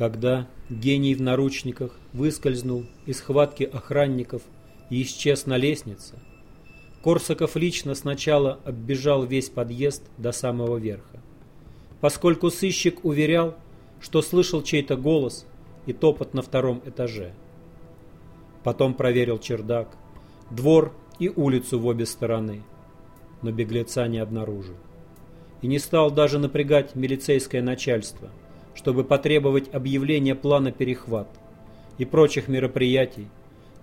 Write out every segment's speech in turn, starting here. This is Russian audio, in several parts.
Когда гений в наручниках выскользнул из хватки охранников и исчез на лестнице, Корсаков лично сначала оббежал весь подъезд до самого верха. Поскольку сыщик уверял, что слышал чей-то голос и топот на втором этаже. Потом проверил чердак, двор и улицу в обе стороны, но беглеца не обнаружил. И не стал даже напрягать милицейское начальство – чтобы потребовать объявления плана перехват и прочих мероприятий,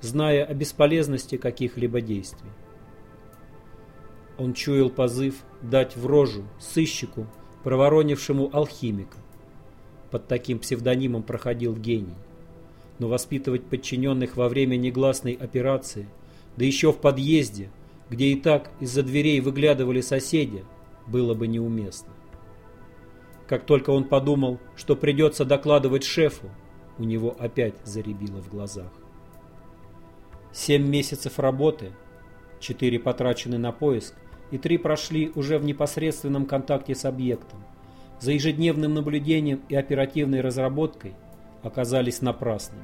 зная о бесполезности каких-либо действий. Он чуял позыв дать в рожу сыщику, проворонившему алхимика. Под таким псевдонимом проходил гений. Но воспитывать подчиненных во время негласной операции, да еще в подъезде, где и так из-за дверей выглядывали соседи, было бы неуместно. Как только он подумал, что придется докладывать шефу, у него опять заребило в глазах. Семь месяцев работы, четыре потрачены на поиск и три прошли уже в непосредственном контакте с объектом, за ежедневным наблюдением и оперативной разработкой оказались напрасными.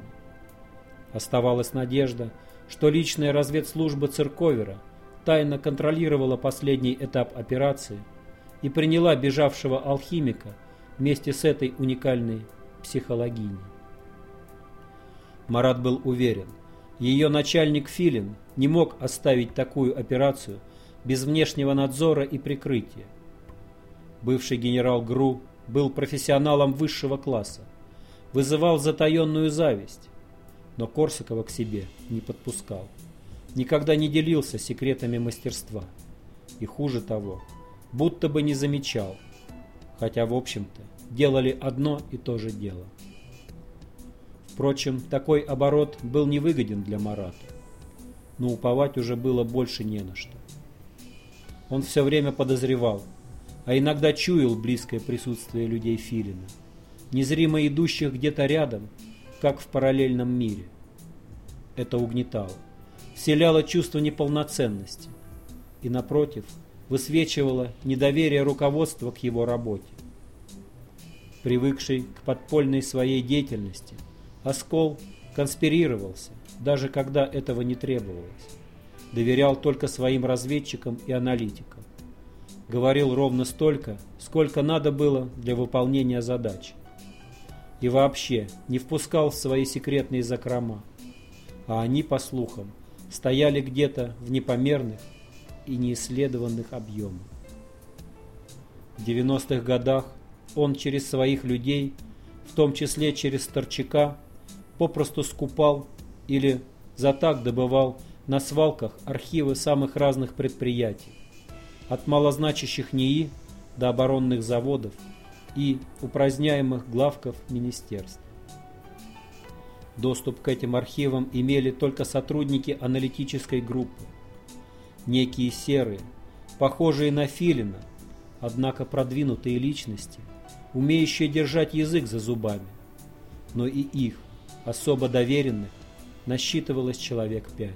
Оставалась надежда, что личная разведслужба Цирковера тайно контролировала последний этап операции – и приняла бежавшего алхимика вместе с этой уникальной психологиней. Марат был уверен, ее начальник Филин не мог оставить такую операцию без внешнего надзора и прикрытия. Бывший генерал ГРУ был профессионалом высшего класса, вызывал затаенную зависть, но Корсакова к себе не подпускал, никогда не делился секретами мастерства. И хуже того, будто бы не замечал, хотя, в общем-то, делали одно и то же дело. Впрочем, такой оборот был невыгоден для Марата, но уповать уже было больше не на что. Он все время подозревал, а иногда чуял близкое присутствие людей Филина, незримо идущих где-то рядом, как в параллельном мире. Это угнетало, вселяло чувство неполноценности и, напротив, высвечивало недоверие руководства к его работе. Привыкший к подпольной своей деятельности, Оскол конспирировался, даже когда этого не требовалось. Доверял только своим разведчикам и аналитикам. Говорил ровно столько, сколько надо было для выполнения задач. И вообще не впускал в свои секретные закрома. А они, по слухам, стояли где-то в непомерных, и неисследованных объемов. В 90-х годах он через своих людей, в том числе через Старчака, попросту скупал или за так добывал на свалках архивы самых разных предприятий, от малозначащих НИИ до оборонных заводов и упраздняемых главков министерств. Доступ к этим архивам имели только сотрудники аналитической группы, некие серые, похожие на филина, однако продвинутые личности, умеющие держать язык за зубами. Но и их, особо доверенных, насчитывалось человек пять.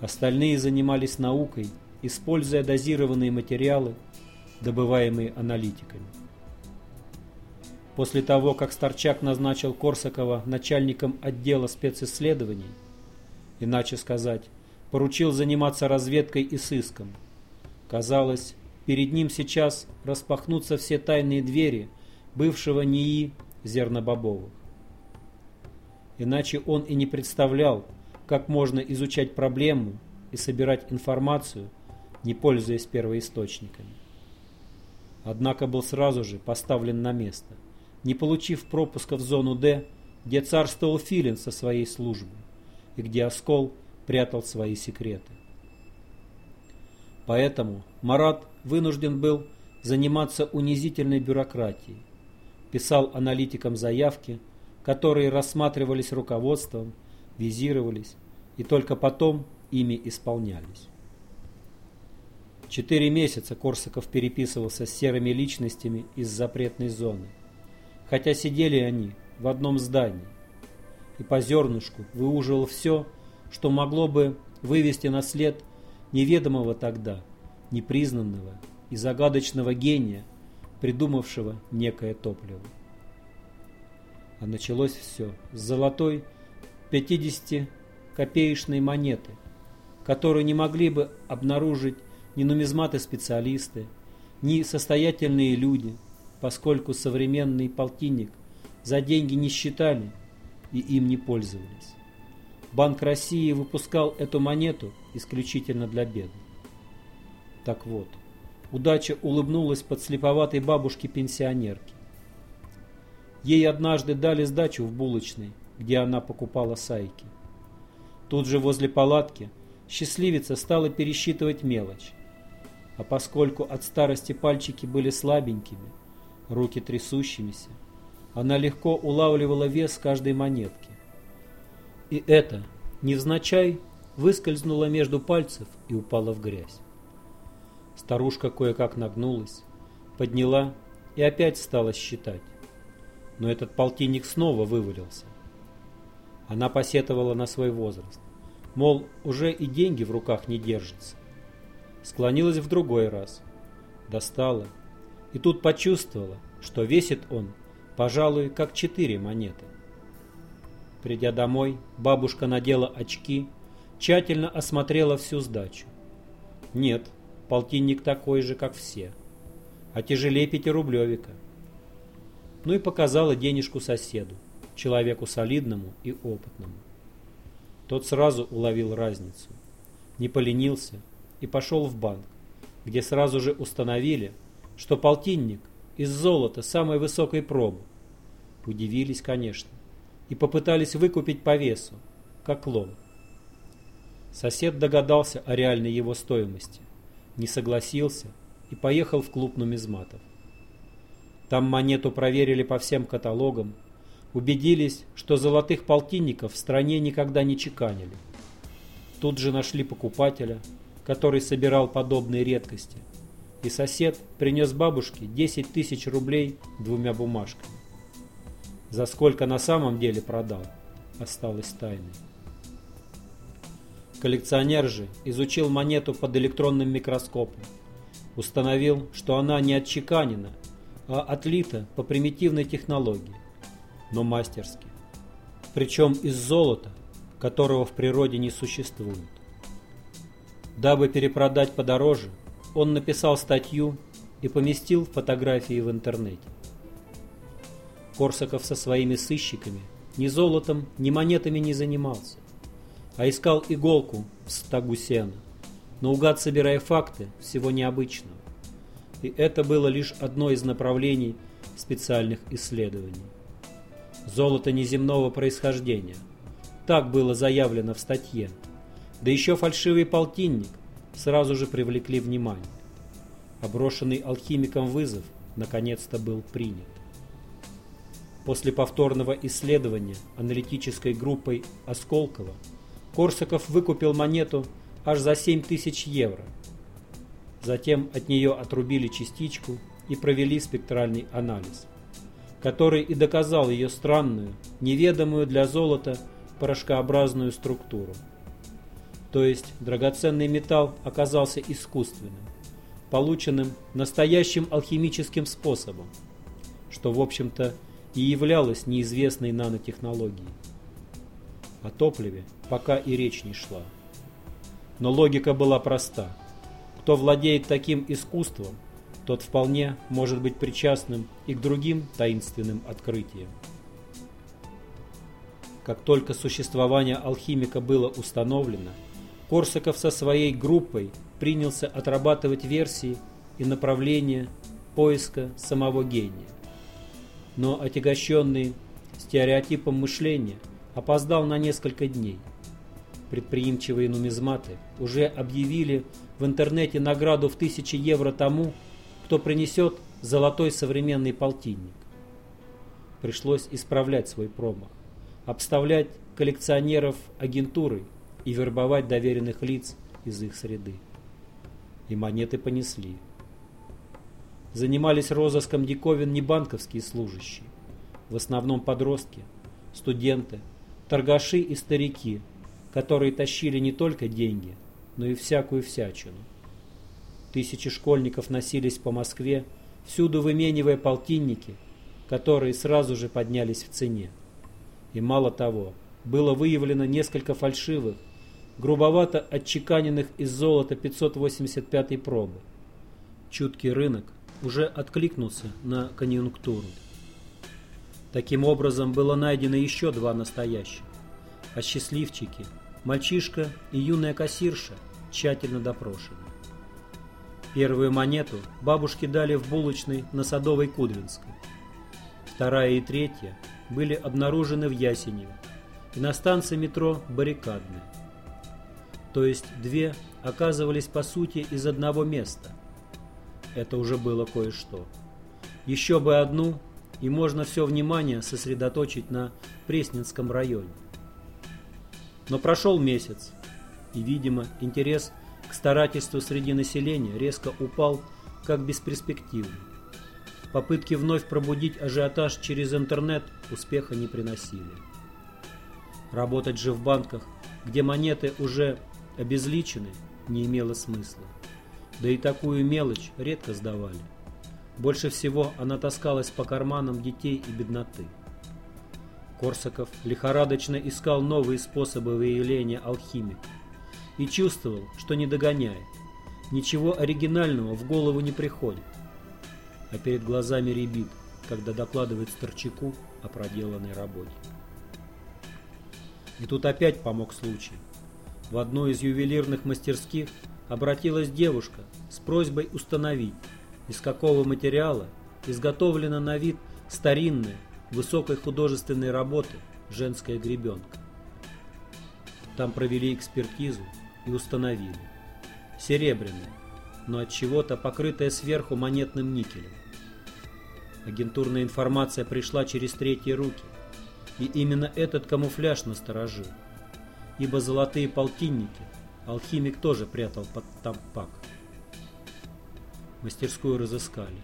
Остальные занимались наукой, используя дозированные материалы, добываемые аналитиками. После того, как Старчак назначил Корсакова начальником отдела специсследований, иначе сказать, поручил заниматься разведкой и сыском. Казалось, перед ним сейчас распахнутся все тайные двери бывшего НИИ Зернобобовых. Иначе он и не представлял, как можно изучать проблему и собирать информацию, не пользуясь первоисточниками. Однако был сразу же поставлен на место, не получив пропуска в зону «Д», где царствовал Филин со своей службой, и где Оскол – прятал свои секреты. Поэтому Марат вынужден был заниматься унизительной бюрократией. Писал аналитикам заявки, которые рассматривались руководством, визировались и только потом ими исполнялись. Четыре месяца Корсаков переписывался с серыми личностями из запретной зоны, хотя сидели они в одном здании, и по зернышку выуживал все, что могло бы вывести на след неведомого тогда, непризнанного и загадочного гения, придумавшего некое топливо. А началось все с золотой 50-копеечной монеты, которую не могли бы обнаружить ни нумизматы-специалисты, ни состоятельные люди, поскольку современный полтинник за деньги не считали и им не пользовались. Банк России выпускал эту монету исключительно для бедных. Так вот, удача улыбнулась под слеповатой бабушке-пенсионерке. Ей однажды дали сдачу в булочной, где она покупала сайки. Тут же возле палатки счастливица стала пересчитывать мелочь. А поскольку от старости пальчики были слабенькими, руки трясущимися, она легко улавливала вес каждой монетки. И это, невзначай, выскользнуло между пальцев и упало в грязь. Старушка кое-как нагнулась, подняла и опять стала считать. Но этот полтинник снова вывалился. Она посетовала на свой возраст. Мол, уже и деньги в руках не держатся. Склонилась в другой раз. Достала. И тут почувствовала, что весит он, пожалуй, как четыре монеты. Придя домой, бабушка надела очки, тщательно осмотрела всю сдачу. Нет, полтинник такой же, как все, а тяжелее пятирублевика. Ну и показала денежку соседу, человеку солидному и опытному. Тот сразу уловил разницу, не поленился и пошел в банк, где сразу же установили, что полтинник из золота самой высокой пробы. Удивились, конечно, и попытались выкупить по весу, как лом. Сосед догадался о реальной его стоимости, не согласился и поехал в клуб нумизматов. Там монету проверили по всем каталогам, убедились, что золотых полтинников в стране никогда не чеканили. Тут же нашли покупателя, который собирал подобные редкости, и сосед принес бабушке 10 тысяч рублей двумя бумажками. За сколько на самом деле продал, осталось тайной. Коллекционер же изучил монету под электронным микроскопом. Установил, что она не отчеканена, а отлита по примитивной технологии, но мастерски. Причем из золота, которого в природе не существует. Дабы перепродать подороже, он написал статью и поместил фотографии в интернете. Корсаков со своими сыщиками ни золотом, ни монетами не занимался а искал иголку в стогу сена, наугад собирая факты всего необычного. И это было лишь одно из направлений специальных исследований. Золото неземного происхождения. Так было заявлено в статье. Да еще фальшивый полтинник сразу же привлекли внимание. Оброшенный алхимиком вызов наконец-то был принят. После повторного исследования аналитической группой Осколкова Корсаков выкупил монету аж за 7 тысяч евро. Затем от нее отрубили частичку и провели спектральный анализ, который и доказал ее странную, неведомую для золота порошкообразную структуру. То есть драгоценный металл оказался искусственным, полученным настоящим алхимическим способом, что в общем-то и являлось неизвестной нанотехнологией. О топливе пока и речь не шла. Но логика была проста. Кто владеет таким искусством, тот вполне может быть причастным и к другим таинственным открытиям. Как только существование алхимика было установлено, Корсаков со своей группой принялся отрабатывать версии и направления поиска самого гения. Но отягощенный стереотипом мышления опоздал на несколько дней. Предприимчивые нумизматы уже объявили в интернете награду в тысячи евро тому, кто принесет золотой современный полтинник. Пришлось исправлять свой промах, обставлять коллекционеров агентурой и вербовать доверенных лиц из их среды. И монеты понесли. Занимались розыском диковин не банковские служащие, в основном подростки, студенты, торгаши и старики, которые тащили не только деньги, но и всякую всячину. Тысячи школьников носились по Москве, всюду выменивая полтинники которые сразу же поднялись в цене. И мало того, было выявлено несколько фальшивых, грубовато отчеканенных из золота 585 пробы. Чуткий рынок уже откликнулся на конъюнктуру. Таким образом, было найдено еще два настоящих. А счастливчики, мальчишка и юная кассирша, тщательно допрошены. Первую монету бабушки дали в булочной на Садовой Кудринской. Вторая и третья были обнаружены в Ясеневе и на станции метро Баррикадная. То есть две оказывались по сути из одного места. Это уже было кое-что. Еще бы одну, и можно все внимание сосредоточить на Пресненском районе. Но прошел месяц, и, видимо, интерес к старательству среди населения резко упал, как бесперспективный. Попытки вновь пробудить ажиотаж через интернет успеха не приносили. Работать же в банках, где монеты уже обезличены, не имело смысла. Да и такую мелочь редко сдавали. Больше всего она таскалась по карманам детей и бедноты. Корсаков лихорадочно искал новые способы выявления алхимика и чувствовал, что не догоняет. Ничего оригинального в голову не приходит. А перед глазами ребит, когда докладывает Старчаку о проделанной работе. И тут опять помог случай. В одну из ювелирных мастерских обратилась девушка с просьбой установить, из какого материала изготовлена на вид старинная, высокой художественной работы женская гребенка. Там провели экспертизу и установили. Серебряная, но от чего-то покрытая сверху монетным никелем. Агентурная информация пришла через третьи руки, и именно этот камуфляж насторожил, ибо золотые полтинники алхимик тоже прятал под тампак. Мастерскую разыскали.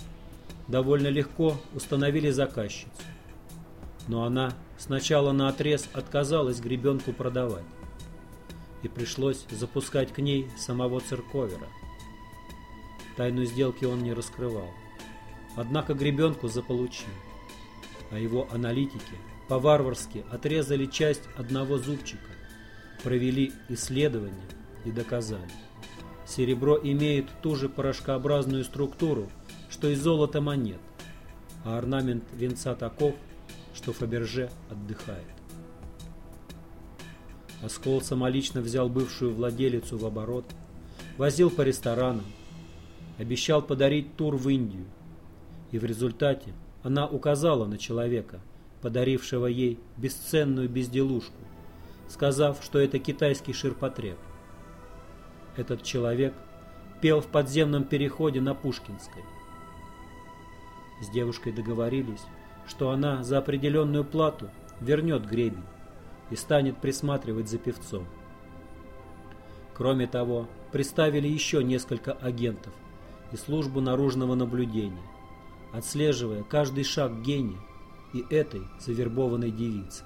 Довольно легко установили заказчицу. Но она сначала на отрез отказалась гребенку продавать и пришлось запускать к ней самого церковера. Тайну сделки он не раскрывал. Однако гребенку заполучил, а его аналитики по-варварски отрезали часть одного зубчика, провели исследования и доказали. Серебро имеет ту же порошкообразную структуру, что и золото монет, а орнамент венца таков, что Фаберже отдыхает. Оскол самолично взял бывшую владелицу в оборот, возил по ресторанам, обещал подарить тур в Индию. И в результате она указала на человека, подарившего ей бесценную безделушку, сказав, что это китайский ширпотреб. Этот человек пел в подземном переходе на Пушкинской. С девушкой договорились, что она за определенную плату вернет гребень и станет присматривать за певцом. Кроме того, приставили еще несколько агентов и службу наружного наблюдения, отслеживая каждый шаг гения и этой завербованной девицы.